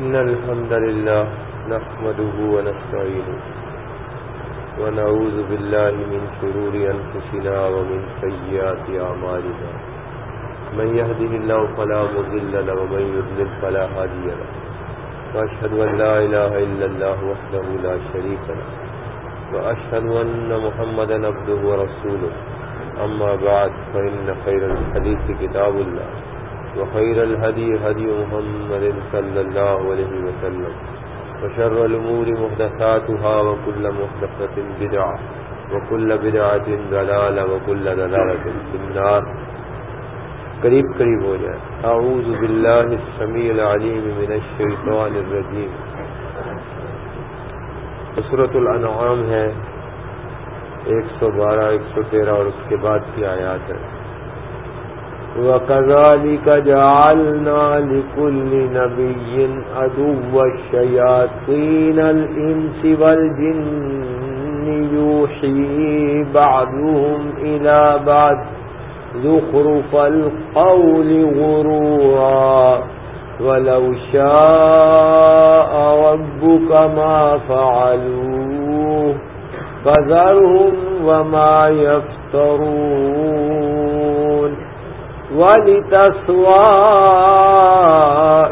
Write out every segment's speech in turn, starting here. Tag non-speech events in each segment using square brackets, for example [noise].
إن الحمد لله نحمده ونستعينه ونعوذ بالله من شرور أنفسنا ومن سيئات أعمالنا. من يهده الله فلا مضل له ومن يضلل فلا هادي له. وأشهد أن لا إله إلا الله وحده لا شريك له. وأشهد أن محمدا عبده ورسوله. أما بعد، فإن خير الحديث كتاب الله. وخير الهدي هدي محمد صلى الله عليه وسلم وشر الأمور محدثاتها وكل محدثة بدعة وكل بدعة ضلالة وكل ضلالة في النار. قریب قریب ہو جائے. اعوذ باللہ السمیع العلیم من الشیطان الرجیم. سورة الانعام ہے ایک سو بارہ، ایک سو تیرہ اور اس کے بعد کی آیات ہے وَكَذَلِكَ جَعَلْنَا لِكُلِّ نَبِيٍّ عَدُوَّ الشَّيَاطِينَ الْإِنسِ وَالْجِنِّ يُوحِي بَعْضُهُمْ إِلَى بَعْضٍ زُخْرُفَ الْقَوْلِ غُرُورًا وَلَوْ شَاءَ رَبُّكَ مَا فَعَلُوهُ فذرهم وما يفترون ولتصوى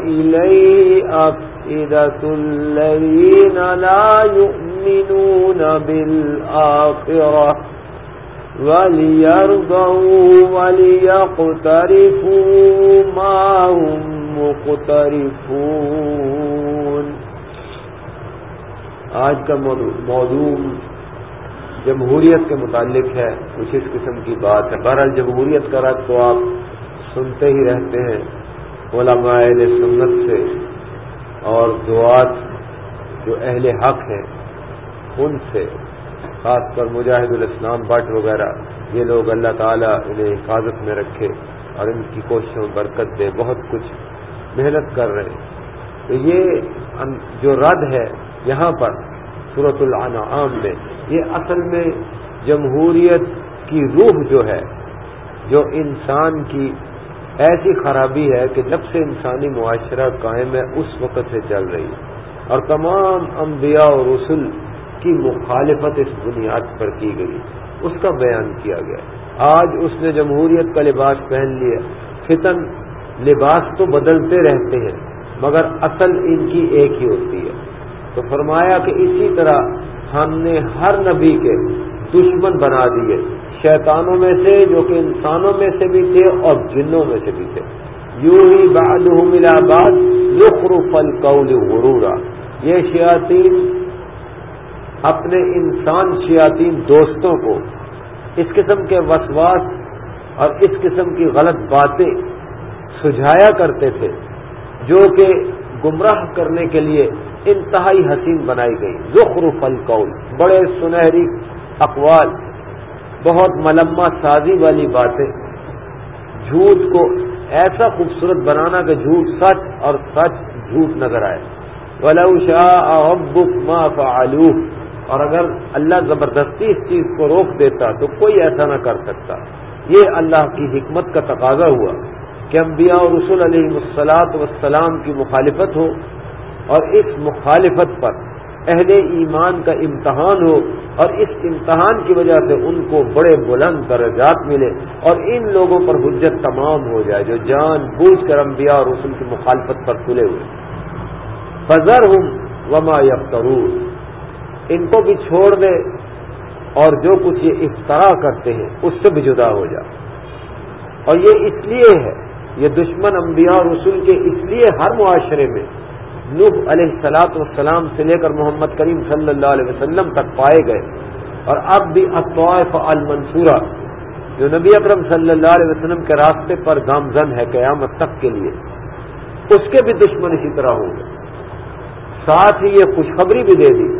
إليه أفئدة الذين لا يؤمنون بالآخرة وليرضوا وليقترفوا ما هم مقترفون آج کا موضوع جمہوریت کے متعلق ہے، کچھ اس قسم کی بات ہے۔ بہرحال جمہوریت کا رد تو آپ سنتے ہی رہتے ہیں علماء اہل سنت سے اور دعات جو اہل حق ہیں ان سے، خاص کر مجاہد الاسلام بٹ وغیرہ، یہ لوگ اللہ تعالیٰ انہیں حفاظت میں رکھے اور ان کی کوششوں میں برکت دے، بہت کچھ محنت کر رہے ہیں۔ تو یہ جو رد ہے یہاں پر صورت الانعام میں، یہ اصل میں جمہوریت کی روح جو ہے، جو انسان کی ایسی خرابی ہے کہ جب سے انسانی معاشرہ قائم ہے، اس وقت سے چل رہی ہے۔ اور تمام انبیاء اور رسول کی مخالفت اس بنیاد پر کی گئی۔ اس کا بیان کیا گیا۔ آج اس نے جمہوریت کا لباس پہن لیا۔ فتن، لباس تو بدلتے رہتے ہیں، مگر اصل ان کی ایک ہی ہوتی ہے۔ تو فرمایا کہ اسی طرح ہم نے ہر نبی کے دشمن بنا دیے۔ شیطانوں میں سے، جو کہ انسانوں میں سے بھی تھے اور جنوں میں سے بھی تھے۔ یوں ہی باد ملا باد یخرف القول غرورا۔ یہ شیاطین، اپنے انسان شیاطین دوستوں کو اس قسم کے وسواس اور اس قسم کی غلط باتیں سجھایا کرتے تھے، جو کہ گمراہ کرنے کے لیے انتہائی حسین بنائی گئی۔ زخرف القول، بڑے سنہری اقوال۔ بہت ملما سازی والی باتیں۔ جھوٹ کو ایسا خوبصورت بنانا کہ جھوٹ سچ اور سچ جھوٹ نظر آئے۔ ولو شاء ربک ما اور اگر اللہ زبردستی اس چیز کو روک دیتا تو کوئی ایسا نہ کر سکتا۔ یہ اللہ کی حکمت کا تقاضا ہوا کہ انبیاء اور رسول علیہ السلاط وسلام کی مخالفت ہو اور اس مخالفت پر اہل ایمان کا امتحان ہو اور اس امتحان کی وجہ سے ان کو بڑے بلند درجات ملے اور ان لوگوں پر حجت تمام ہو جائے جو جان بوجھ کر انبیاء اور رسول کی مخالفت پر تلے ہوئے۔ فضر ہوں وما یفترون۔ ان کو بھی چھوڑ دے اور جو کچھ یہ افطرا کرتے ہیں، اس سے بھی جدا ہو جائے اور یہ اس لیے ہے، یہ دشمن انبیاء اور رسول کے اس لیے ہر معاشرے میں نوح علیہ السلاط والسلام سے لے کر محمد کریم صلی اللہ علیہ وسلم تک پائے گئے اور اب بھی اطوائف المنصورہ، جو نبی اکرم صلی اللہ علیہ وسلم کے راستے پر گامزن ہے قیامت تک کے لیے۔ اس کے بھی دشمن اسی طرح ہوں گے۔ ساتھ ہی یہ خوشخبری بھی دے دی۔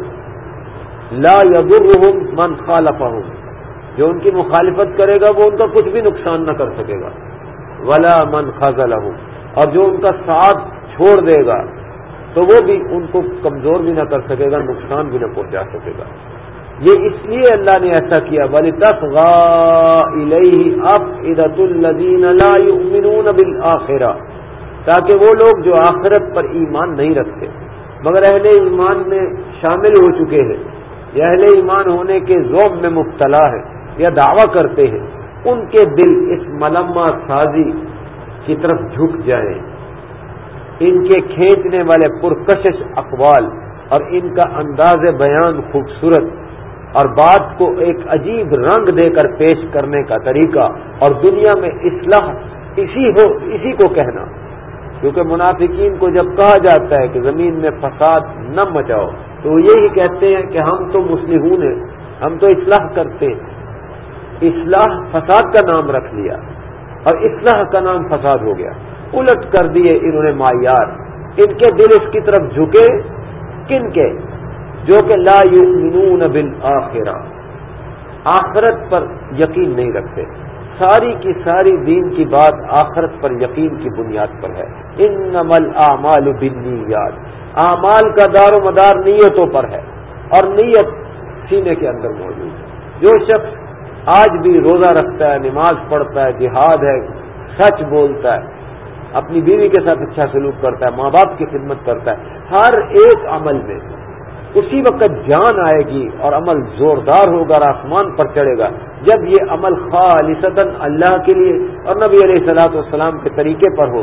لا یبرہم من خالفہم۔ جو ان کی مخالفت کرے گا، وہ ان کا کچھ بھی نقصان نہ کر سکے گا۔ ولا من خزلہم اور جو ان کا ساتھ چھوڑ دے گا تو وہ بھی ان کو کمزور بھی نہ کر سکے گا، نقصان بھی نہ پہنچا سکے گا۔ یہ اس لیے اللہ نے ایسا کیا بلی تصغا الیہ لا یؤمنون بالآخرہ تاکہ وہ لوگ جو آخرت پر ایمان نہیں رکھتے، مگر اہل ایمان میں شامل ہو چکے ہیں، یا اہل ایمان ہونے کے ذوب میں مبتلا ہے یا دعویٰ کرتے ہیں، ان کے دل اس ملما سازی کی طرف جھک جائیں۔ ان کے کھینچنے والے پرکشش اقوال اور ان کا انداز بیان خوبصورت اور بات کو ایک عجیب رنگ دے کر پیش کرنے کا طریقہ اور دنیا میں اصلاح اسی ہو، اسی کو کہنا۔ کیونکہ منافقین کو جب کہا جاتا ہے کہ زمین میں فساد نہ مچاؤ، تو وہ یہی کہتے ہیں کہ ہم تو مسلمون ہیں، ہم تو اصلاح کرتے ہیں۔ اصلاح فساد کا نام رکھ لیا اور اصلاح کا نام فساد ہو گیا۔ الٹ کر دیے انہوں نے معیار۔ ان کے دل اس کی طرف جھکے۔ کن کے؟ جو کہ لا یؤمنون بالآخرہ۔ آخرت پر یقین نہیں رکھتے۔ ساری کی ساری دین کی بات آخرت پر یقین کی بنیاد پر ہے۔ ان نمل اعمال بنیاد اعمال کا دار و مدار نیتوں پر ہے۔ اور نیت سینے کے اندر موجود ہے۔ جو شخص آج بھی روزہ رکھتا ہے، نماز پڑھتا ہے، جہاد ہے، سچ بولتا ہے اپنی بیوی کے ساتھ اچھا سلوک کرتا ہے، ماں باپ کی خدمت کرتا ہے۔ ہر ایک عمل میں اسی وقت جان آئے گی اور عمل زوردار ہوگا اور آسمان پر چڑھے گا۔ جب یہ عمل خالصتا اللہ کے لیے اور نبی علیہ السلاۃ والسلام کے طریقے پر ہو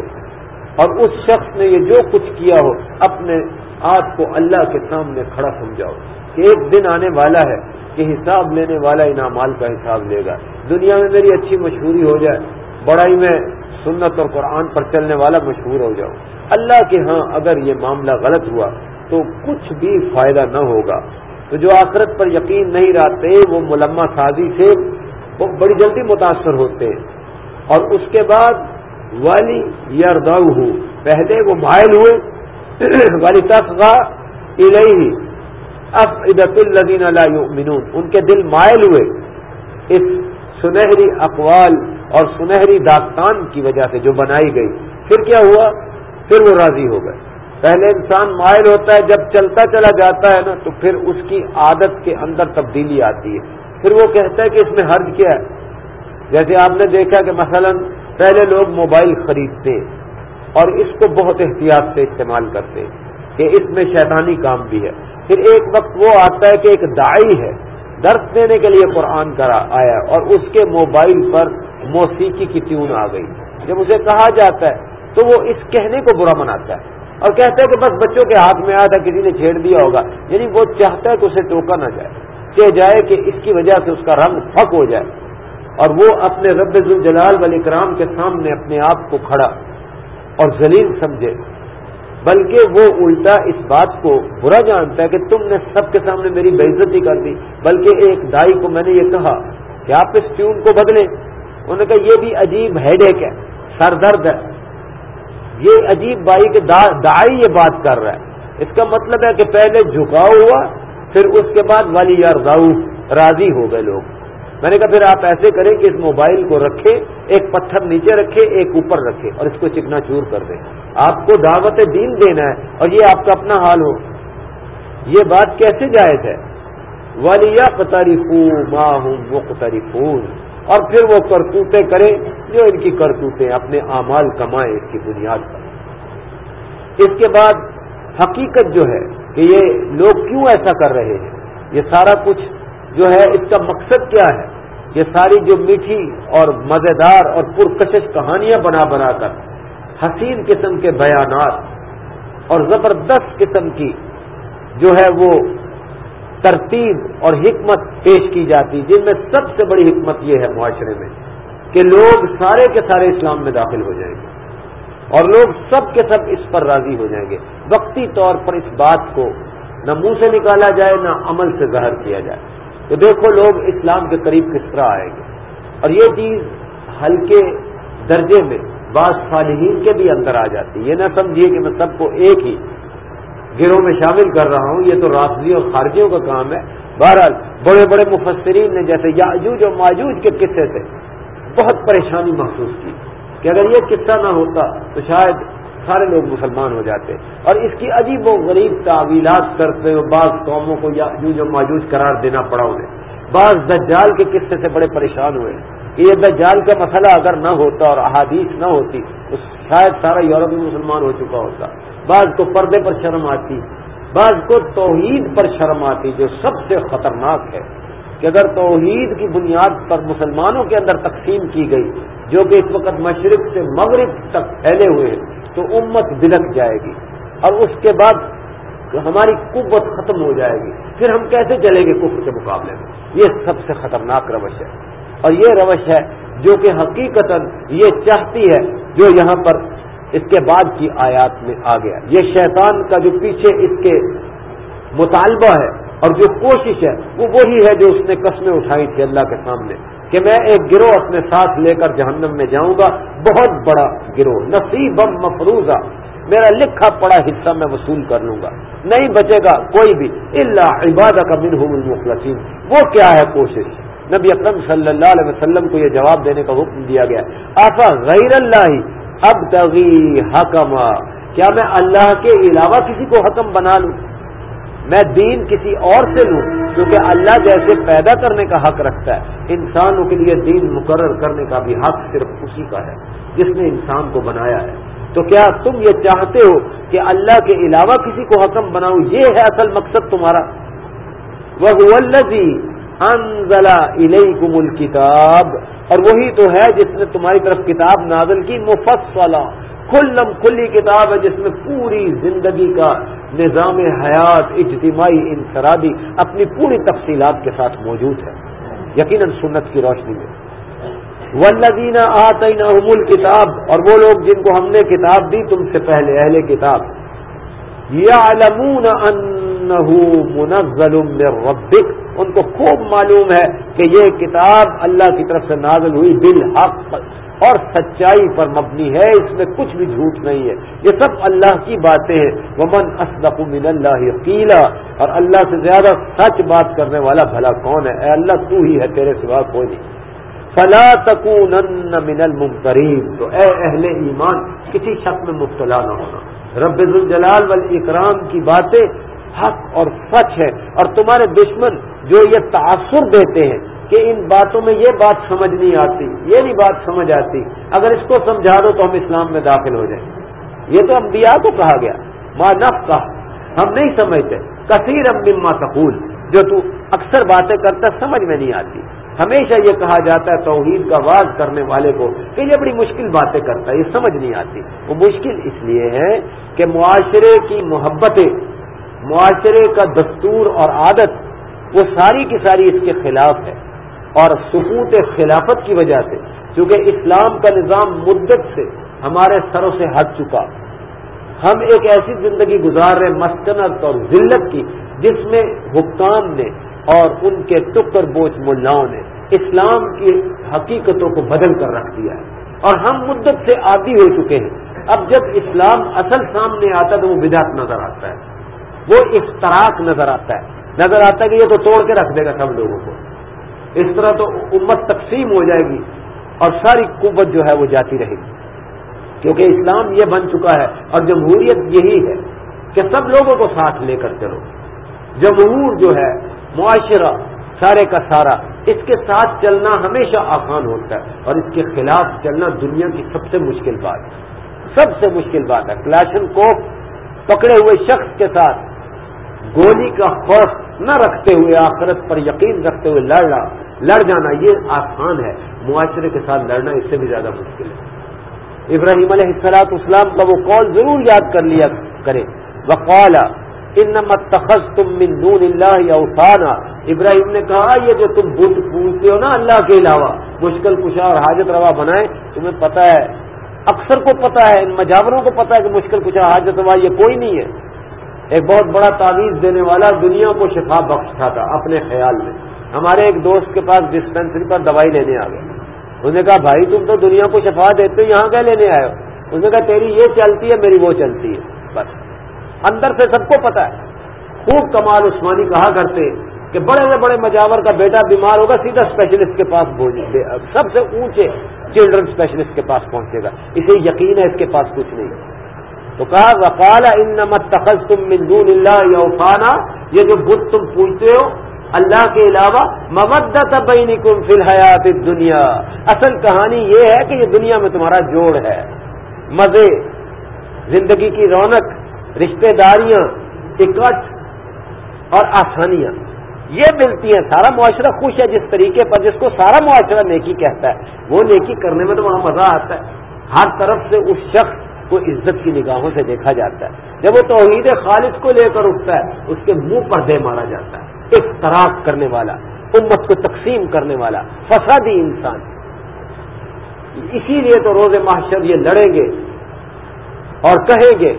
اور اس شخص نے یہ جو کچھ کیا ہو، اپنے آپ کو اللہ کے سامنے کھڑا سمجھاؤ۔ کہ ایک دن آنے والا ہے کہ حساب لینے والا ان اعمال کا حساب لے گا۔ دنیا میں میری اچھی مشہوری ہو جائے، بڑائی میں سنت اور قرآن پر چلنے والا مشہور ہو جاؤ۔ اللہ کے ہاں اگر یہ معاملہ غلط ہوا تو کچھ بھی فائدہ نہ ہوگا۔ تو جو آخرت پر یقین نہیں رہتے، وہ ملما سازی سے وہ بڑی جلدی متاثر ہوتے۔ ہیں اور اس کے بعد والی یاردو ہو پہلے وہ مائل ہوئے۔ [clears throat] والی تصغا الہی اف ادت الدین مینون ان کے دل مائل ہوئے۔ اس سنہری اقوال اور سنہری داستان کی وجہ سے جو بنائی گئی، پھر کیا ہوا؟ پھر وہ راضی ہو گئے۔ پہلے انسان مائل ہوتا ہے، جب چلتا چلا جاتا ہے نا، تو پھر اس کی عادت کے اندر تبدیلی آتی ہے۔ پھر وہ کہتا ہے کہ اس میں حرج کیا ہے؟ جیسے آپ نے دیکھا کہ مثلا پہلے لوگ موبائل خریدتے اور اس کو بہت احتیاط سے استعمال کرتے کہ اس میں شیطانی کام بھی ہے۔ پھر ایک وقت وہ آتا ہے کہ ایک دائی ہے۔ درس دینے کے لیے قرآن کرا آیا اور اس کے موبائل پر موسیقی کی ٹیون آ گئی۔ جب اسے کہا جاتا ہے تو وہ اس کہنے کو برا مناتا ہے اور کہتے ہیں کہ بس بچوں کے ہاتھ میں آیا تھا، کسی نے چھیڑ دیا ہوگا۔ یعنی وہ چاہتا ہے کہ اسے ٹوکا نہ جائے، کہ جائے کہ اس کی وجہ سے اس کا رنگ پھک ہو جائے۔ اور وہ اپنے رب الجلال ولی کرام کے سامنے اپنے آپ کو کھڑا اور ذلیل سمجھے۔ بلکہ وہ الٹا اس بات کو برا جانتا ہے کہ تم نے سب کے سامنے میری بےزتی کر دی، بلکہ ایک دائی کو میں نے یہ کہا کہ آپ اس ٹیون کو بدلیں۔ انہوں نے کہا، یہ بھی عجیب ہیڈ ایک ہے سر درد ہے۔ یہ عجیب بائی کہ دائی یہ بات کر رہا ہے۔ اس کا مطلب ہے کہ پہلے جھکاؤ ہوا، پھر اس کے بعد والی یار راضی ہو گئے لوگ۔ میں نے کہا پھر آپ ایسے کریں کہ اس موبائل کو رکھے، ایک پتھر نیچے رکھے، ایک اوپر رکھے اور اس کو چکنا چور کر دیں۔ آپ کو دعوت دین دینا ہے اور یہ آپ کا اپنا حال ہو۔ یہ بات کیسے جائز ہے؟ والیا قطاری ماہ اور پھر وہ کرتوتیں کریں جو ان کی کرتوتیں اپنے اعمال کمائیں اس کی بنیاد پر۔ اس کے بعد حقیقت جو ہے کہ یہ لوگ کیوں ایسا کر رہے ہیں؟ یہ سارا کچھ جو ہے، اس کا مقصد کیا ہے؟ یہ ساری جو میٹھی اور مزیدار اور پرکشش کہانیاں بنا بنا کر حسین قسم کے بیانات اور زبردست قسم کی جو ہے وہ ترتیب اور حکمت پیش کی جاتی، جن میں سب سے بڑی حکمت یہ ہے معاشرے میں کہ لوگ سارے کے سارے اسلام میں داخل ہو جائیں گے اور لوگ سب کے سب اس پر راضی ہو جائیں گے۔ وقتی طور پر اس بات کو نہ منہ سے نکالا جائے، نہ عمل سے ظاہر کیا جائے۔ تو دیکھو لوگ اسلام کے قریب کس طرح آئیں گے۔ اور یہ چیز ہلکے درجے میں بعض صالحین کے بھی اندر آ جاتی ہے۔ یہ نہ سمجھیے کہ میں سب کو ایک ہی گروہ میں شامل کر رہا ہوں، یہ تو رافضی اور خارجیوں کا کام ہے۔ بہرحال بڑے بڑے مفسرین نے جیسے یاجوج اور ماجوج کے قصے سے بہت پریشانی محسوس کی کہ اگر یہ قصہ نہ ہوتا تو شاید سارے لوگ مسلمان ہو جاتے اور اس کی عجیب و غریب تعویلات کرتے ہوئے بعض قوموں کو یاجوج اور ماجوج قرار دینا پڑا انہیں۔ بعض دجال کے قصے سے بڑے پریشان ہوئے۔ کہ یہ دجال کا مسئلہ اگر نہ ہوتا اور احادیث نہ ہوتی، تو شاید سارا یورپ مسلمان ہو چکا ہوتا۔ بعض کو پردے پر شرم آتی، بعض کو توحید پر شرم آتی، جو سب سے خطرناک ہے۔ کہ اگر توحید کی بنیاد پر مسلمانوں کے اندر تقسیم کی گئی، جو کہ اس وقت مشرق سے مغرب تک پھیلے ہوئے ہیں تو امت بلک جائے گی اور اس کے بعد ہماری قوت ختم ہو جائے گی پھر ہم کیسے چلیں گے کفر کے مقابلے میں؟ یہ سب سے خطرناک روش ہے اور یہ روش ہے جو کہ حقیقت یہ چاہتی ہے جو یہاں پر اس کے بعد کی آیات میں آ گیا یہ شیطان کا جو پیچھے اس کے مطالبہ ہے اور جو کوشش ہے وہ وہی ہے جو اس نے قسمیں اٹھائی تھی اللہ کے سامنے کہ میں ایک گروہ اپنے ساتھ لے کر جہنم میں جاؤں گا، بہت بڑا گروہ نصیب مفروضہ۔ میرا لکھا پڑا حصہ میں وصول کر لوں گا۔ نہیں بچے گا کوئی بھی۔ اللہ عبادہ کا منہ المخلصین۔ وہ کیا ہے کوشش؟ نبی اکرم صلی اللہ علیہ وسلم کو یہ جواب دینے کا حکم دیا گیا۔ آفا غیر اللہ اب تغی حکم کیا میں اللہ کے علاوہ کسی کو حکم بنا لوں؟ میں دین کسی اور سے لوں کیونکہ اللہ جیسے پیدا کرنے کا حق رکھتا ہے، انسانوں کے لیے دین مقرر کرنے کا بھی حق صرف اسی کا ہے، جس نے انسان کو بنایا ہے۔ تو کیا تم یہ چاہتے ہو کہ اللہ کے علاوہ کسی کو حکم بناؤ؟ یہ ہے اصل مقصد تمہارا۔ وہ انزلہ علیکم الکتاب اور وہی تو ہے جس نے تمہاری طرف کتاب نازل کی، مفصلہ۔ کھلم کھلی کتاب ہے جس میں پوری زندگی کا نظام حیات، اجتماعی انفرادی اپنی پوری تفصیلات کے ساتھ موجود ہے۔ یقیناً سنت کی روشنی میں۔ ولدینہ آتعین کتاب اور وہ لوگ جن کو ہم نے کتاب دی، تم سے پہلے اہل کتاب۔ یا منزل ربک ان کو خوب معلوم ہے کہ یہ کتاب اللہ کی طرف سے نازل ہوئی بالحق۔ اور سچائی پر مبنی ہے، اس میں کچھ بھی جھوٹ نہیں ہے۔ یہ سب اللہ کی باتیں ہیں۔ ومن اسلق من اللہ قیلا اور اللہ سے زیادہ سچ بات کرنے والا بھلا کون ہے؟ اے اللہ، تو ہی ہے، تیرے سوا کوئی نہیں۔ فلا تکونن من الممترین تو اے اہل ایمان، کسی شک میں مبتلا نہ ہونا۔ رب الجلال والاکرام کی باتیں حق اور سچ ہے اور تمہارے دشمن جو یہ تاثر دیتے ہیں کہ ان باتوں میں یہ بات سمجھ نہیں آتی، یہ نہیں بات سمجھ آتی۔ اگر اس کو سمجھا دو تو ہم اسلام میں داخل ہو جائیں۔ یہ تو انبیاء کو کہا گیا۔ ماں نف کہا ہم نہیں سمجھتے۔ کثیر مما تقول، جو تو اکثر باتیں کرتا سمجھ میں نہیں آتی۔ ہمیشہ یہ کہا جاتا ہے توحید کا واز کرنے والے کو کہ یہ بڑی مشکل باتیں کرتا ہے، یہ سمجھ نہیں آتی۔ وہ مشکل اس لیے ہے کہ معاشرے کی محبتیں، معاشرے کا دستور اور عادت، وہ ساری کی ساری اس کے خلاف ہے۔ اور سکوت خلافت کی وجہ سے، کیونکہ اسلام کا نظام مدت سے ہمارے سروں سے ہٹ چکا۔ ہم ایک ایسی زندگی گزار رہے مسکنت اور ذلت کی، جس میں حکام نے اور ان کے ٹکر بوجھ ملاؤں نے اسلام کی حقیقتوں کو بدل کر رکھ دیا ہے۔ اور ہم مدت سے عادی ہو چکے ہیں۔ اب جب اسلام اصل سامنے آتا ہے تو وہ بدعت نظر آتا ہے۔ وہ اختراق نظر آتا ہے۔ نظر آتا ہے کہ یہ تو توڑ کے رکھ دے گا سب لوگوں کو۔ اس طرح تو امت تقسیم ہو جائے گی اور ساری قوت جو ہے وہ جاتی رہے گی۔ کیونکہ اسلام یہ بن چکا ہے اور جمہوریت یہی ہے کہ سب لوگوں کو ساتھ لے کر چلو۔ جمہور جو ہے، معاشرہ، سارے کا سارا، اس کے ساتھ چلنا ہمیشہ آسان ہوتا ہے اور اس کے خلاف چلنا دنیا کی سب سے مشکل بات ہے۔ سب سے مشکل بات ہے۔ کلاشن کو پکڑے ہوئے شخص کے ساتھ گولی کا خوف نہ رکھتے ہوئے، آخرت پر یقین رکھتے ہوئے لڑنا۔ لڑ جانا یہ آسان ہے، معاشرے کے ساتھ لڑنا اس سے بھی زیادہ مشکل ہے۔ ابراہیم علیہ السلاط اسلام کا وہ قول ضرور یاد کر لیا کرے۔ وقالا تم من دون اللہ اوسانا ابراہیم نے کہا، یہ جو تم بت پوچھتے ہو نا اللہ کے علاوہ، مشکل کشا اور حاجت روا بنائے تمہیں پتا ہے، اکثر کو پتا ہے، ان مجاوروں کو پتا ہے کہ مشکل کشا، حاجت روا یہ کوئی نہیں ہے۔ ایک بہت بڑا تعویذ دینے والا دنیا کو شفا بخشتا تھا، اپنے خیال میں۔ ہمارے ایک دوست کے پاس ڈسپینسری پر دوائی لینے آ گئے۔ انہوں نے کہا، بھائی، تم تو دنیا کو شفا دیتے ہو، یہاں کیا لینے آئے ہو؟ انہوں نے کہا، تیری یہ چلتی ہے، میری وہ چلتی ہے۔ بس۔ اندر سے سب کو پتا ہے۔ خوب کمال عثمانی کہا کرتے کہ بڑے سے بڑے مجاور کا بیٹا بیمار ہوگا، سیدھا اسپیشلسٹ کے پاس سب سے اونچے چلڈرن اسپیشلسٹ کے پاس پہنچے گا۔ اسے یقین ہے، اس کے پاس کچھ نہیں۔ تو کہا وقال ان تخص تم مندون اللہ یا یہ جو بت تم پوچھتے ہو اللہ کے علاوہ مبدت بینکم فی الحیات دنیا اصل کہانی یہ ہے کہ یہ دنیا میں تمہارا جوڑ ہے۔ مزے، زندگی کی رونق، رشتہ داریاں اکٹھ اور آسانیاں۔ یہ ملتی ہیں، سارا معاشرہ خوش ہے جس طریقے پر جس کو سارا معاشرہ نیکی کہتا ہے۔ وہ نیکی کرنے میں تو وہاں مزہ آتا ہے۔ ہر طرف سے اس شخص کو عزت کی نگاہوں سے دیکھا جاتا ہے۔ جب وہ توحید خالص کو لے کر اٹھتا ہے، اس کے منہ پر دے مارا جاتا ہے۔ ایک تراک کرنے والا، امت کو تقسیم کرنے والا، فسادی انسان۔ اسی لیے تو روز معاشر یہ لڑیں گے اور کہیں گے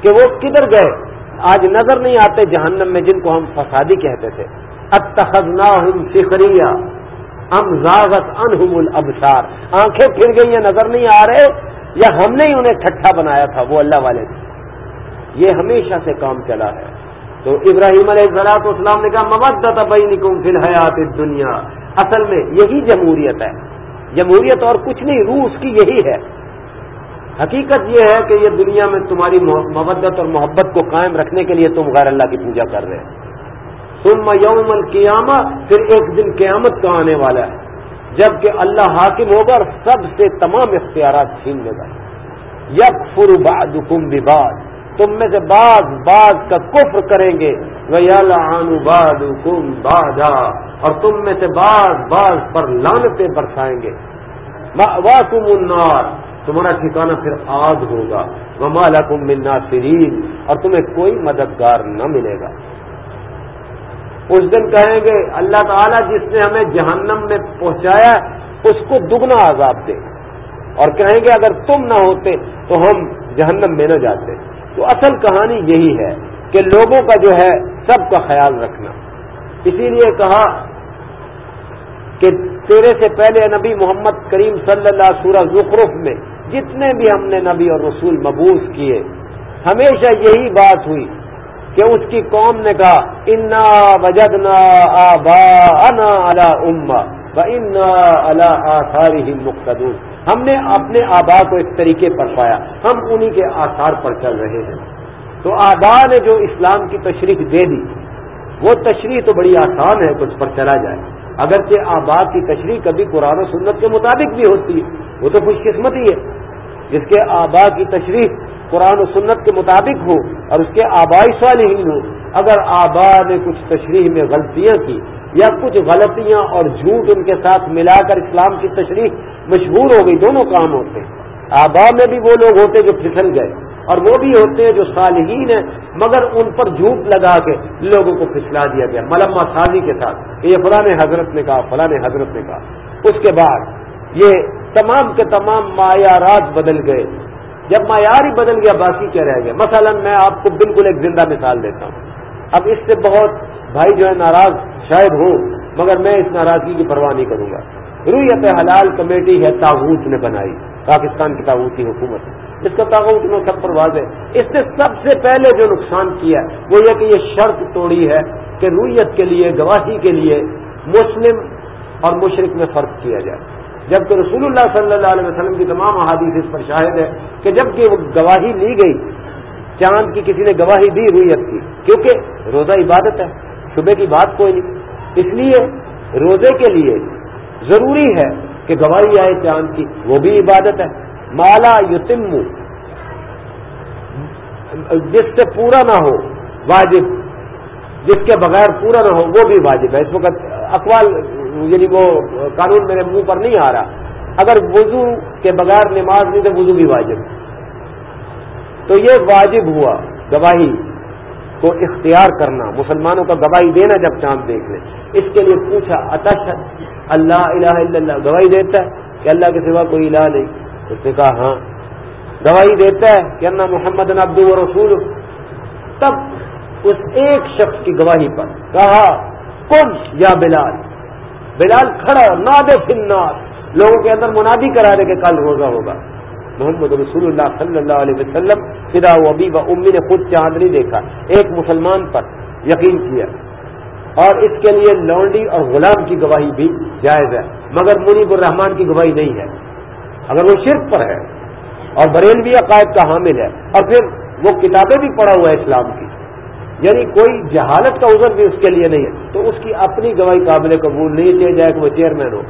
کہ وہ کدھر گئے؟ آج نظر نہیں آتے جہنم میں جن کو ہم فسادی کہتے تھے۔ اتخذنا فکریہ ام زاغت انہم الابصار۔ آنکھیں پھر گئی ہیں نظر نہیں آ رہے؟ یا ہم نے ہی انہیں ٹھٹھا بنایا تھا وہ اللہ والے۔ تھے یہ ہمیشہ سے کام چلا ہے۔ تو ابراہیم علیہ السلاط اسلام نے کہا مبت بینکم فی الحیات دنیا اصل میں یہی جمہوریت ہے۔ جمہوریت اور کچھ نہیں روس کی یہی ہے۔ حقیقت یہ ہے کہ یہ دنیا میں تمہاری مبت اور محبت کو قائم رکھنے کے لیے تم غیر اللہ کی پوجا کر رہے ہیں تم یوم القیامہ پھر ایک دن قیامت کا آنے والا ہے۔ جبکہ اللہ حاکم ہوگا اور سب سے تمام اختیارات چھین لے گا۔ یب فر باد تم میں سے بعض بعض کا کفر کریں گے۔ باد بادا اور تم میں سے بعض بعض پر لانتے برسائیں گے۔ واسم النار۔ تمہارا ٹھکانہ پھر آگ ہوگا۔ ممالا کم ملنا اور تمہیں کوئی مددگار نہ ملے گا۔ اس دن کہیں گے، اللہ تعالیٰ جس نے ہمیں جہنم میں پہنچایا، اس کو دگنا عذاب دے۔ اور کہیں گے، اگر تم نہ ہوتے تو ہم جہنم میں نہ جاتے۔ تو اصل کہانی یہی ہے کہ لوگوں کا جو ہے سب کا خیال رکھنا۔ اسی لیے کہا کہ تیرے سے پہلے نبی محمد کریم صلی اللہ سورہ زخرف میں جتنے بھی ہم نے نبی اور رسول مبوس کیے، ہمیشہ یہی بات ہوئی کہ اس کی قوم نے کہا، انا وجدنا آبا انا اما انا اللہ آثاری مقتدون ہم نے اپنے آبا کو اس طریقے پر پایا۔ ہم انہی کے آثار پر چل رہے ہیں۔ تو آبا نے جو اسلام کی تشریح دے دی، وہ تشریح تو بڑی آسان ہے، کچھ پر چلا جائے۔ اگرچہ آبا کی تشریح کبھی قرآن و سنت کے مطابق بھی ہوتی ہے، وہ تو خوش قسمتی ہے۔ جس کے آبا کی تشریح قرآن و سنت کے مطابق ہو اور اس کے آبائی صالحین ہو اگر آبا نے کچھ تشریح میں غلطیاں کی یا کچھ غلطیاں اور جھوٹ ان کے ساتھ ملا کر اسلام کی تشریح مشہور ہو گئی، دونوں کام ہوتے ہیں۔ آبا میں بھی وہ لوگ ہوتے جو پھسل گئے اور وہ بھی ہوتے ہیں جو صالحین ہیں، مگر ان پر جھوٹ لگا کے لوگوں کو پھسلا دیا گیا۔ ملما سازی کے ساتھ۔ یہ فلاں حضرت نے کہا، فلاں حضرت نے کہا۔ اس کے بعد یہ تمام کے تمام معیارات بدل گئے۔ جب معیار ہی بدل گیا، باقی کیا رہ گیا؟ مثلا میں آپ کو بالکل ایک زندہ مثال دیتا ہوں۔ اب اس سے بہت بھائی جو ہے ناراض شاید ہوں مگر میں اس ناراضگی کی پرواہ نہیں کروں گا۔ رویت حلال کمیٹی ہے، تاغوت نے بنائی۔ پاکستان کی تاغوتی حکومت۔ اس کا تاغوت میں سب پر واضح اس نے سب سے پہلے جو نقصان کیا وہ یہ کہ یہ شرط توڑی ہے کہ رویت کے لیے، گواہی کے لیے مسلم اور مشرق میں فرق کیا جائے۔ جبکہ رسول اللہ صلی اللہ علیہ وسلم کی تمام احادیث اس پر شاہد ہے کہ جبکہ وہ گواہی لی گئی، چاند کی کسی نے گواہی دی رویت کی، کیونکہ روزہ عبادت ہے۔ صبح کی بات کوئی نہیں۔ اس لیے روزے کے لیے ضروری ہے کہ گواہی آئے چاند کی، وہ بھی عبادت ہے۔ مالا یتم، جس سے پورا نہ ہو، واجب۔ جس کے بغیر پورا نہ ہو، وہ بھی واجب ہے۔ اس وقت اقوال یعنی وہ قانون میرے منہ پر نہیں آ رہا۔ اگر وضو کے بغیر نماز نہیں تو وضو بھی واجب۔ تو یہ واجب ہوا گواہی۔ کو اختیار کرنا، مسلمانوں کا گواہی دینا جب چاند دیکھ لیں اس کے لیے پوچھا، اتش اللہ الہ الا اللہ، گواہی دیتا ہے کہ اللہ کے سوا کوئی الہ نہیں؟ اس نے کہا ہاں۔ گواہی دیتا ہے کہ اللہ محمد عبد و رسول تب اس ایک شخص کی گواہی پر کہا، کن یا بلال؟ بلال کھڑا ناد فنار لوگوں کے اندر منادی کرا دے کہ کل روزہ ہوگا۔ محمد رسول اللہ صلی اللہ علیہ وسلم فدا و ابی و امی نے خود چاند نہیں دیکھا، ایک مسلمان پر یقین کیا۔ اور اس کے لیے لونڈی اور غلام کی گواہی بھی جائز ہے، مگر منیب الرحمان کی گواہی نہیں ہے۔ اگر وہ شرک پر ہے اور بریلوی عقائد کا حامل ہے، اور پھر وہ کتابیں بھی پڑھا ہوا ہے اسلام کی یعنی کوئی جہالت کا عذر بھی اس کے لیے نہیں ہے، تو اس کی اپنی گواہی قابل قبول نہیں چاہے جائے کہ وہ چیئرمین ہو۔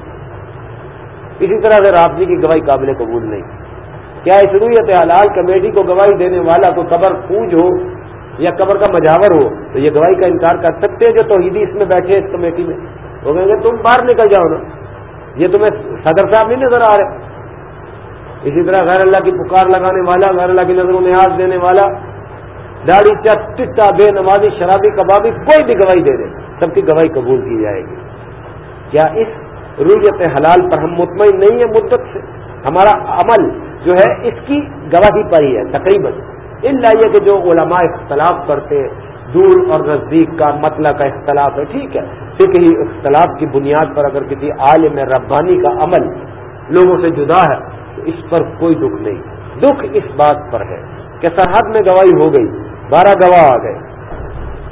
اسی طرح سے رابطی جی کی گواہی قابل قبول نہیں کیا اس رویت حلال کمیٹی کو گواہی دینے والا کوئی قبر پوج ہو یا قبر کا مجاور ہو؟ تو یہ گواہی کا انکار کر سکتے ہیں جو توحیدی اس میں بیٹھے اس کمیٹی میں۔ وہ کہیں گے، تم باہر نکل جاؤ نا۔ یہ تمہیں صدر صاحب نہیں نظر آ رہے اسی طرح غیر اللہ کی پکار لگانے والا، غیر اللہ کی نظروں میں ہاتھ دینے والا، داڑھی چٹا بے نمازی، شرابی، کبابی، کوئی بھی گواہی دے دے۔ سب کی گواہی قبول کی جائے گی۔ کیا اس رویت حلال پر ہم مطمئن نہیں ہیں؟ مدت سے ہمارا عمل جو ہے اس کی گواہی پر ہی ہے، تقریباً۔ ان لائیے کہ جو علماء اختلاف کرتے، دور اور نزدیک کا مطلب کا اختلاف ہے، ٹھیک ہے۔ ہی اختلاف کی بنیاد پر اگر کسی عالم ربانی کا عمل لوگوں سے جدا ہے، تو اس پر کوئی دکھ نہیں۔ دکھ اس بات پر ہے کہ سرحد میں گواہی ہو گئی، بارہ گواہ آ گئے۔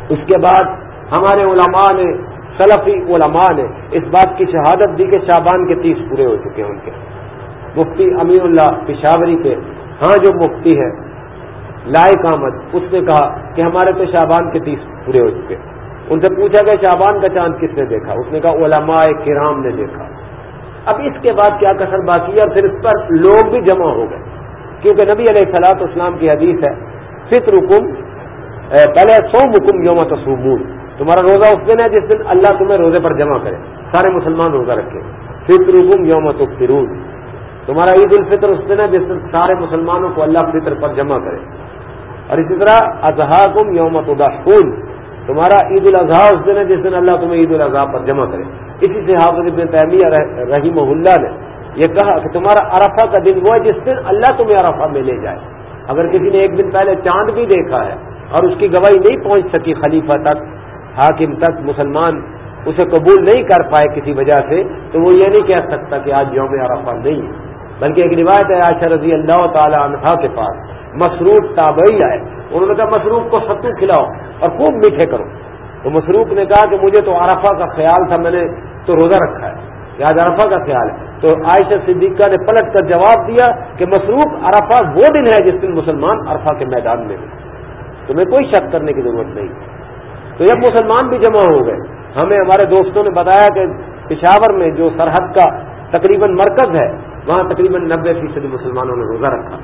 اس کے بعد ہمارے علماء نے، سلفی علماء نے اس بات کی شہادت دی کہ شابان کے تیس پورے ہو چکے ہیں ان کے۔ مفتی امین اللہ پشاوری کے ہاں جو مفتی ہے لائق آمد اس نے کہا کہ ہمارے تو شابان کے تیس پورے ہو چکے۔ ان سے پوچھا گیا شابان کا چاند کس نے دیکھا؟ اس نے کہا، علماء کرام نے دیکھا۔ اب اس کے بعد کیا کثر باقی ہے؟ اور پھر اس پر لوگ بھی جمع ہو گئے۔ کیونکہ نبی علیہ السلاط اسلام کی حدیث ہے فطر حکم پہلے سو حکم یوم تصومون۔ تمہارا روزہ اس دن ہے، جس دن اللہ تمہیں روزے پر جمع کرے۔ سارے مسلمان روزہ رکھے۔ فطر حکم یوم تفرون تمہارا عید الفطر اس دن ہے جس دن سارے مسلمانوں کو اللہ فطر پر جمع کرے۔ اور اسی طرح اضحیٰ کم یوم اداسکون تمہارا عید الاضحیٰ اس دن ہے جس دن اللہ تمہیں عید الاضحیٰ پر جمع کرے۔ اسی سے حافظ ابن تعمیہ رحیم اللہ نے یہ کہا کہ تمہارا عرفہ کا دن وہ ہے جس دن اللہ تمہیں عرفہ میں لے جائے۔ اگر کسی نے ایک دن پہلے چاند بھی دیکھا ہے اور اس کی گواہی نہیں پہنچ سکی خلیفہ تک، حاکم تک، مسلمان اسے قبول نہیں کر پائے کسی وجہ سے، تو وہ یہ نہیں کہہ سکتا کہ آج یوم عرفہ نہیں ہے۔ بلکہ ایک روایت ہے عائشہ رضی اللہ تعالی عنہا کے پاس، مصروف تابعی آئے۔ انہوں نے کہا، مصروف کو ستو کھلاؤ اور خوب میٹھے کرو۔ تو مصروف نے کہا کہ مجھے تو عرفہ کا خیال تھا، میں نے تو روزہ رکھا ہے۔ آج عرفہ کا خیال ہے۔ تو عائشہ صدیقہ نے پلٹ کر جواب دیا کہ مصروف عرفہ وہ دن ہے جس دن مسلمان عرفہ کے میدان میں تمہیں کوئی شک کرنے کی ضرورت نہیں۔ تو جب مسلمان بھی جمع ہو گئے، ہمیں ہمارے دوستوں نے بتایا کہ پشاور میں جو سرحد کا تقریباً مرکز ہے وہاں تقریباً نبے فیصد مسلمانوں نے روزہ رکھا۔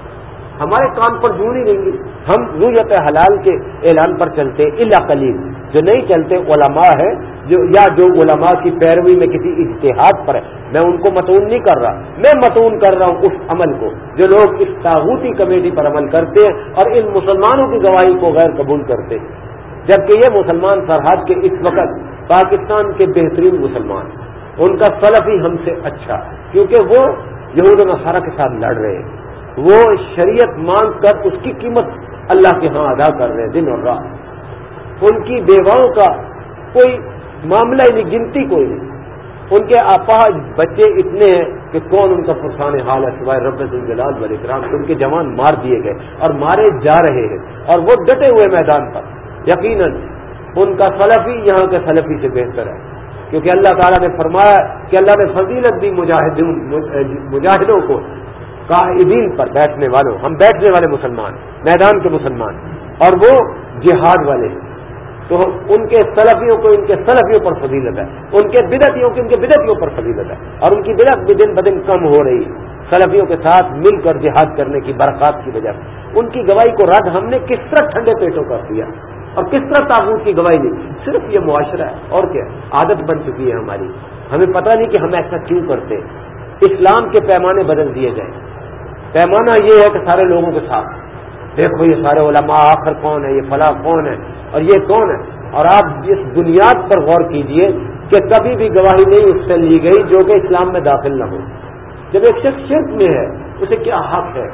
ہمارے کام پر جوں نہیں رہیں گی۔ ہم رویت حلال کے اعلان پر چلتے اللہ کلیم جو نہیں چلتے علماء ہے جو یا جو علماء کی پیروی میں کسی اجتہاد پر ہے میں ان کو متون نہیں کر رہا۔ میں متون کر رہا ہوں اس عمل کو۔ جو لوگ اس تاغوتی کمیٹی پر عمل کرتے ہیں اور ان مسلمانوں کی گواہی کو غیر قبول کرتے ہیں۔ جبکہ یہ مسلمان سرحد کے اس وقت پاکستان کے بہترین مسلمان ان کا سلف ہی ہم سے اچھا کیونکہ وہ یہود نصارہ کے ساتھ لڑ رہے ہیں۔ وہ شریعت مانگ کر اس کی قیمت اللہ کے ہاں ادا کر رہے ہیں دن اور رات۔ ان کی بیواؤں کا کوئی معاملہ نہیں، گنتی کوئی نہیں۔ ان کے اپاج بچے اتنے ہیں کہ کون ان کا فرسان حال ہے سوائے رب الجلال بل اکرام ان کے جوان مار دیے گئے اور مارے جا رہے ہیں۔ اور وہ ڈٹے ہوئے میدان پر۔ یقیناً ان کا سلفی یہاں کے سلفی سے بہتر ہے۔ کیونکہ اللہ تعالیٰ نے فرمایا کہ اللہ نے فضیلت دی مجاہدوں کو قائدین پر بیٹھنے والوں ہم بیٹھنے والے مسلمان، میدان کے مسلمان، اور وہ جہاد والے ہیں۔ تو ان کے سلفیوں کو ان کے سلفیوں پر فضیلت ہے، ان کے بدتیوں کی ان کے بدتیوں پر فضیلت ہے، اور ان کی بدت بھی دن بدن کم ہو رہی ہے۔ سلفیوں کے ساتھ مل کر جہاد کرنے کی برکات کی وجہ ان کی گواہی کو رد ہم نے کس طرح ٹھنڈے پیٹوں کر دیا اور کس طرح تابوت کی گواہی دی؟ صرف یہ معاشرہ ہے۔ اور کیا؟ عادت بن چکی ہے ہماری۔ ہمیں پتہ نہیں کہ ہم ایسا کیوں کرتے۔ اسلام کے پیمانے بدل دیے جائیں پیمانہ یہ ہے کہ سارے لوگوں کے ساتھ۔ دیکھو یہ سارے علماء، آخر کون ہے؟ یہ فلاں کون ہے؟ اور یہ کون ہے؟ اور آپ اس بنیاد پر غور کیجیے کہ کبھی بھی گواہی نہیں اس سے لی گئی جو کہ اسلام میں داخل نہ ہو۔ جب ایک شخص شرک میں ہے، اسے کیا حق ہے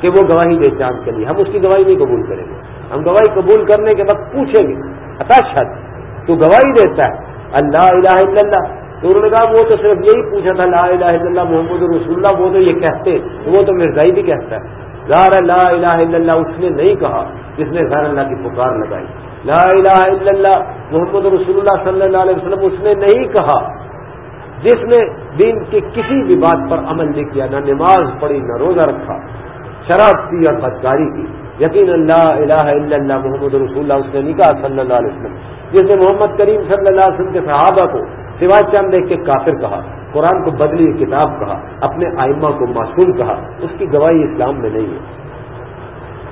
کہ وہ گواہی دے چاند کے لیے؟ ہم اس کی گواہی نہیں قبول کریں گے۔ ہم گواہی قبول کرنے کے وقت پوچھیں گے۔ اتاشد جی، تو گواہی دیتا ہے، اللہ الہ الا اللہ۔ تو انہوں نے کہا، وہ تو صرف یہی پوچھا تھا، لا الہ الا اللہ، محمد رسول اللہ، وہ تو یہ کہتے وہ تو مرزائی بھی کہتا ہے۔ لا لا الہ الا اللہ، اس نے نہیں کہا، جس نے غیر اللہ کی پکار لگائی۔ لا الہ الا اللہ، محمد رسول اللہ صلی اللہ علیہ وسلم، اس نے نہیں کہا۔ جس نے دین کی کسی بھی بات پر عمل نہیں کیا، نہ نماز پڑھی، نہ روزہ رکھا، شراب پی اور بدکاری کی۔ یقین اللہ الہ الا اللہ محمد رسول اللہ، اس نے نہیں کہا صلی اللہ علیہ وسلم۔ جس نے محمد کریم صلی اللہ علیہ وسلم کے صحابہ کو سوائے چند دیکھ کے کافر کہا، قرآن کو بدلی کتاب کہا، اپنے آئمہ کو معصوم کہا، اس کی گواہی اسلام میں نہیں ہے۔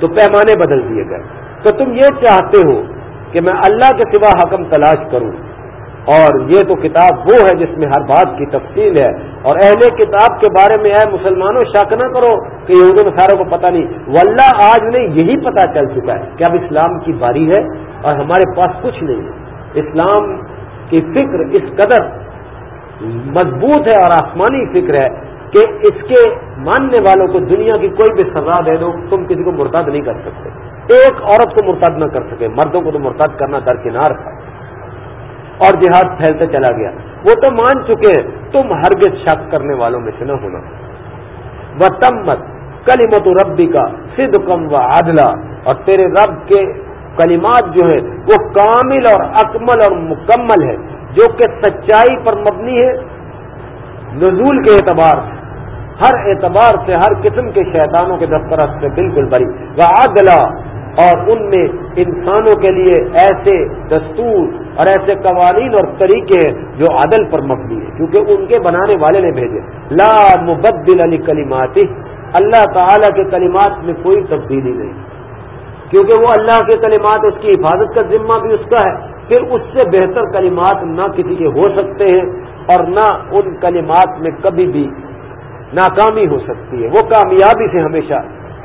تو پیمانے بدل دیے گئے۔ تو تم یہ چاہتے ہو کہ میں اللہ کے سوا حکم تلاش کروں۔ اور یہ تو کتاب وہ ہے جس میں ہر بات کی تفصیل ہے۔ اور اہل کتاب کے بارے میں اے مسلمانوں، شک نہ کرو کہ یہ ساروں کو پتہ نہیں۔ واللہ آج انہیں یہی پتہ چل چکا ہے کہ اب اسلام کی باری ہے اور ہمارے پاس کچھ نہیں ہے۔ اسلام کی فکر اس قدر مضبوط ہے اور آسمانی فکر ہے کہ اس کے ماننے والوں کو دنیا کی کوئی بھی سزا دے دو، تم کسی کو مرتد نہیں کر سکتے۔ ایک عورت کو مرتد نہ کر سکے، مردوں کو تو مرتد کرنا درکنار تھا۔ اور جہاد پھیلتے چلا گیا۔ وہ تو مان چکے ہیں، تم ہرگز شک کرنے والوں میں سے نہ ہونا۔ وہ تمت کلیمت ربی کا سدھ کم و عادلہ اور تیرے رب کے کلمات جو ہے وہ کامل اور اکمل اور مکمل ہے جو کہ سچائی پر مبنی ہے نزول کے اعتبار سے، ہر اعتبار سے ہر قسم کے شیطانوں کے دفتر سے بالکل بری۔ وہ عادلہ اور ان میں انسانوں کے لیے ایسے دستور اور ایسے قوانین اور طریقے ہیں جو عدل پر مبنی ہے کیونکہ ان کے بنانے والے نے بھیجے۔ لا مبدل علی کلیماتی اللہ تعالی کے کلمات میں کوئی تبدیلی نہیں۔ کیونکہ وہ اللہ کے کلمات، اس کی حفاظت کا ذمہ بھی اس کا ہے۔ پھر اس سے بہتر کلمات نہ کسی کے ہو سکتے ہیں اور نہ ان کلمات میں کبھی بھی ناکامی ہو سکتی ہے۔ وہ کامیابی سے ہمیشہ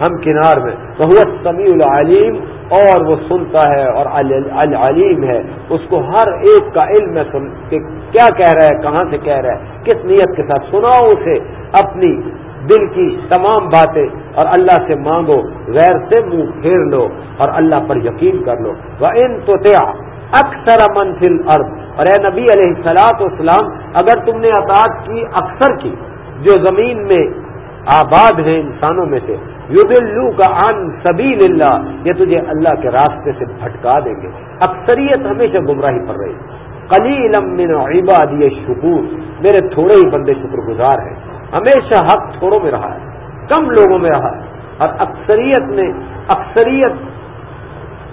ہم کنار میں۔ بہت سمیع العلیم، اور وہ سنتا ہے اور العلیم ہے۔ اس کو ہر ایک کا علم ہے سن کہ کیا کہہ رہا ہے، کہاں سے کہہ رہا ہے۔ کس نیت کے ساتھ؟ سناؤ اسے۔ اپنی دل کی تمام باتیں اور اللہ سے مانگو۔ غیر سے منہ پھیر لو اور اللہ پر یقین کر لو۔ وہ ان تو اکثر منفل ارد اور اے نبی علیہ السلاط اسلام اگر تم نے اطاعت کی اکثر کی، جو زمین میں آباد ہیں انسانوں میں سے یو کا ان سبھی یہ تجھے اللہ کے راستے سے بھٹکا دیں گے۔ اکثریت ہمیشہ گمراہی پڑ رہی کلی من عبادی شکور میرے تھوڑے ہی بندے شکر گزار ہیں۔ ہمیشہ حق تھوڑوں میں رہا ہے، کم لوگوں میں رہا ہے۔ اور اکثریت نے اکثریت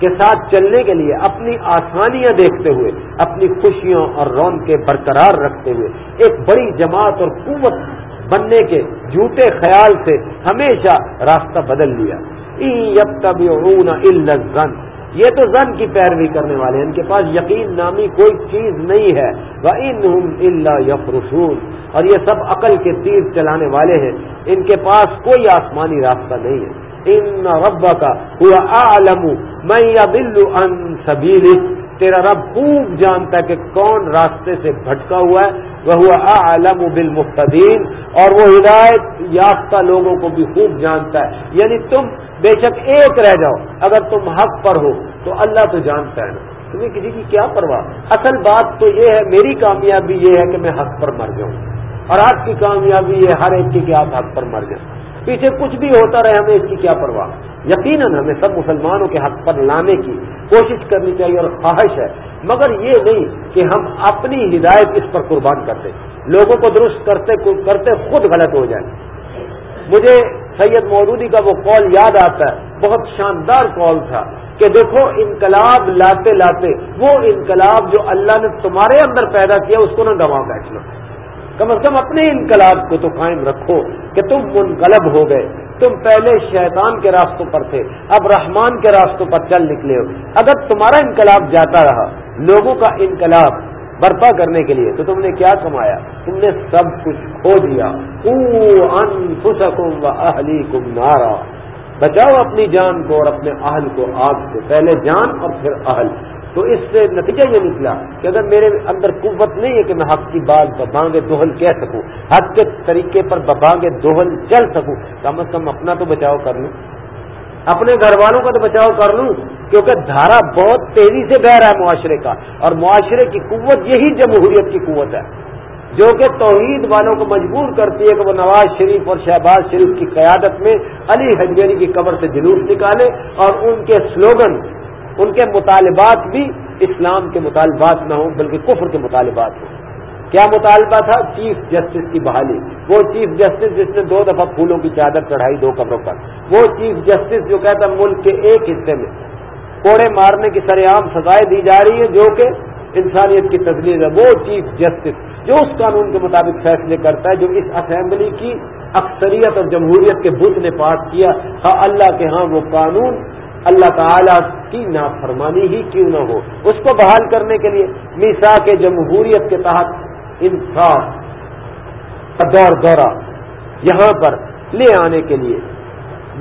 کے ساتھ چلنے کے لیے اپنی آسانیاں دیکھتے ہوئے، اپنی خوشیوں اور رون کے برقرار رکھتے ہوئے، ایک بڑی جماعت اور قوت بننے کے جھوٹے خیال سے ہمیشہ راستہ بدل لیا۔ زن یہ تو زن کی پیروی کرنے والے ہیں، ان کے پاس یقین نامی کوئی چیز نہیں ہے۔ وہ ان یفرسون اور یہ سب عقل کے تیر چلانے والے ہیں۔ ان کے پاس کوئی آسمانی راستہ نہیں ہے۔ ان رب کا ہوا عالم میں یا بلو ان سبیل تیرا رب خوب جانتا ہے کہ کون راستے سے بھٹکا ہوا ہے وہ ہوا عالم بالمختین اور وہ ہدایت یافتہ لوگوں کو بھی خوب جانتا ہے۔ یعنی تم بے شک ایک رہ جاؤ، اگر تم حق پر ہو تو اللہ تو جانتا ہے نا۔ تمہیں کسی کی کیا پرواہ؟ اصل بات تو یہ ہے، میری کامیابی یہ ہے کہ میں حق پر مر جاؤں۔ اور آپ کی کامیابی یہ ہر ایک کی کہ آپ حق پر مر جائیں۔ پیچھے کچھ بھی ہوتا رہے، ہمیں اس کی کیا پرواہ؟ یقیناً ہمیں سب مسلمانوں کے حق پر لانے کی کوشش کرنی چاہیے اور خواہش ہے۔ مگر یہ نہیں کہ ہم اپنی ہدایت اس پر قربان کرتے، لوگوں کو درست کرتے کرتے خود غلط ہو جائیں۔ مجھے سید مودودی کا وہ کال یاد آتا ہے، بہت شاندار کال تھا کہ دیکھو، انقلاب لاتے لاتے، وہ انقلاب جو اللہ نے تمہارے اندر پیدا کیا، اس کو نہ گواں بیٹھنا۔ کم از کم اپنے انقلاب کو تو قائم رکھو کہ تم منقلب ہو گئے۔ تم پہلے شیطان کے راستوں پر تھے، اب رحمان کے راستوں پر چل نکلے ہو۔ اگر تمہارا انقلاب جاتا رہا لوگوں کا انقلاب برپا کرنے کے لیے، تو تم نے کیا کمایا؟ تم نے سب کچھ کھو دیا۔ انفسکم و اہلی کم نارا۔ بچاؤ اپنی جان کو اور اپنے اہل کو آگ سے، پہلے جان اور پھر اہل۔ تو اس سے نتیجہ یہ نکلا کہ اگر میرے اندر قوت نہیں ہے کہ میں حق کی بات ببانگے دوہل کہہ سکوں، حق کے طریقے پر ببانگے دوہل چل سکوں، کم از کم اپنا تو بچاؤ کر لوں۔ اپنے گھر والوں کا تو بچاؤ کر لوں، کیونکہ دھارا بہت تیزی سے بہ رہا ہے معاشرے کا، اور معاشرے کی قوت یہی جمہوریت کی قوت ہے۔ جو کہ توحید والوں کو مجبور کرتی ہے کہ وہ نواز شریف اور شہباز شریف کی قیادت میں علی حجویری کی قبر سے جلوس نکالے، اور ان کے سلوگن ان کے مطالبات بھی اسلام کے مطالبات نہ ہوں، بلکہ کفر کے مطالبات ہوں۔ کیا مطالبہ تھا؟ چیف جسٹس کی بحالی۔ وہ چیف جسٹس جس نے دو دفعہ پھولوں کی چادر چڑھائی دو کمروں پر۔ وہ چیف جسٹس جو کہتا ملک کے ایک حصے میں کوڑے مارنے کی سر عام سزائیں دی جا رہی ہیں جو کہ انسانیت کی تجویز ہے۔ وہ چیف جسٹس جو اس قانون کے مطابق فیصلے کرتا ہے، جو اس اسمبلی کی اکثریت اور جمہوریت کے بت نے پاس کیا ہاں اللہ کے ہاں وہ قانون اللہ تعالی کی نافرمانی ہی کیوں نہ ہو؟ اس کو بحال کرنے کے لیے میسا کے جمہوریت کے تحت انصاف دور دورہ یہاں پر لے آنے کے لیے۔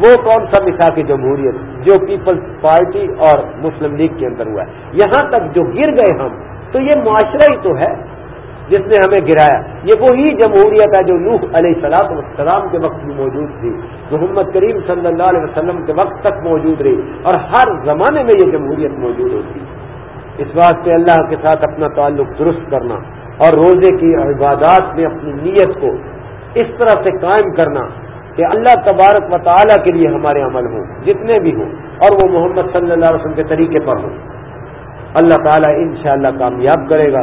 وہ کون سا مسا کی جمہوریت جو پیپلز پارٹی اور مسلم لیگ کے اندر ہوا ہے؟ یہاں تک جو گر گئے ہم، تو یہ معاشرہ ہی تو ہے۔ جس نے ہمیں گرایا۔ یہ وہی جمہوریت ہے جو نوح علیہ السلام السلام کے وقت بھی موجود تھی محمد کریم صلی اللہ علیہ وسلم کے وقت تک موجود رہی۔ اور ہر زمانے میں یہ جمہوریت موجود ہوتی۔ اس واسطے اللہ کے ساتھ اپنا تعلق درست کرنا اور روزے کی عبادات میں اپنی نیت کو اس طرح سے قائم کرنا کہ اللہ تبارک و تعالیٰ کے لیے ہمارے عمل ہوں، جتنے بھی ہوں، اور وہ محمد صلی اللہ علیہ وسلم کے طریقے پر ہوں۔ اللہ تعالیٰ انشاءاللہ کامیاب کرے گا۔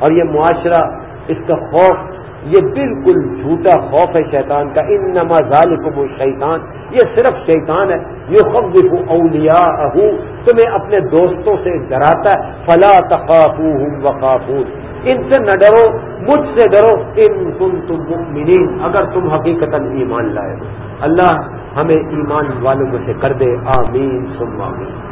اور یہ معاشرہ، اس کا خوف، یہ بالکل جھوٹا خوف ہے شیطان کا۔ ان نما ذالکم شیطان یہ صرف شیطان ہے۔ یہ خب اولیا تمہیں اپنے دوستوں سے ڈراتا ہے۔ فلا تخاف وقافون ان سے نہ ڈرو، مجھ سے ڈرو۔ ان تم تم مؤمنین، اگر تم حقیقت ایمان لائے اللہ ہمیں ایمان والوں سے کر دے۔ آمین سم آمین۔